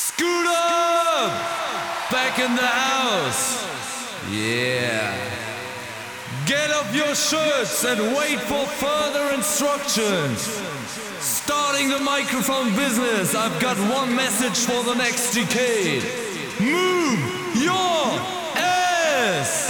Scooter! Back in the house! Yeah. Get off your shirts and wait for further instructions. Starting the microphone business, I've got one message for the next decade. Move your ass!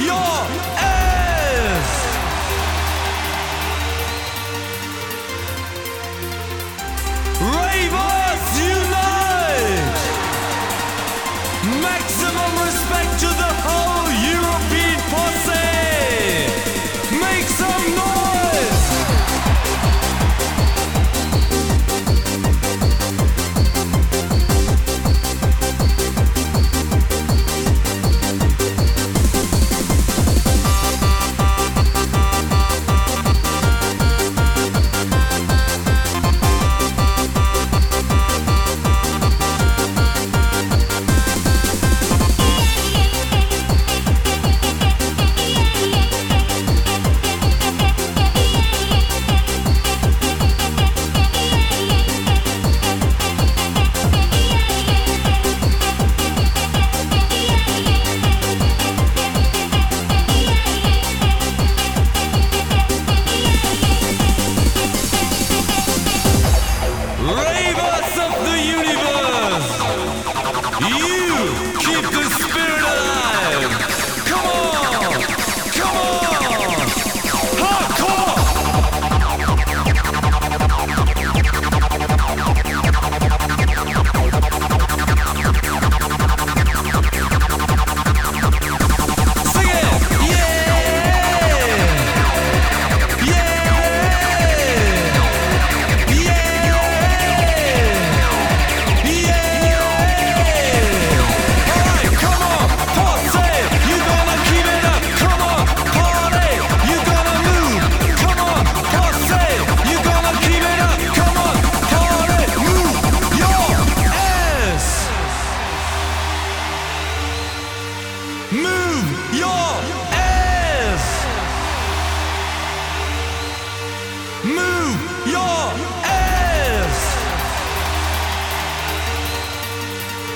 Move your ass! Move your ass!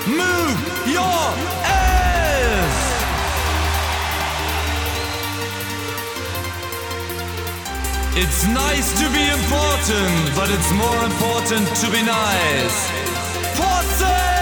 Move your ass! It's nice to be important, but it's more important to be nice. Posse!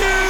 Tune!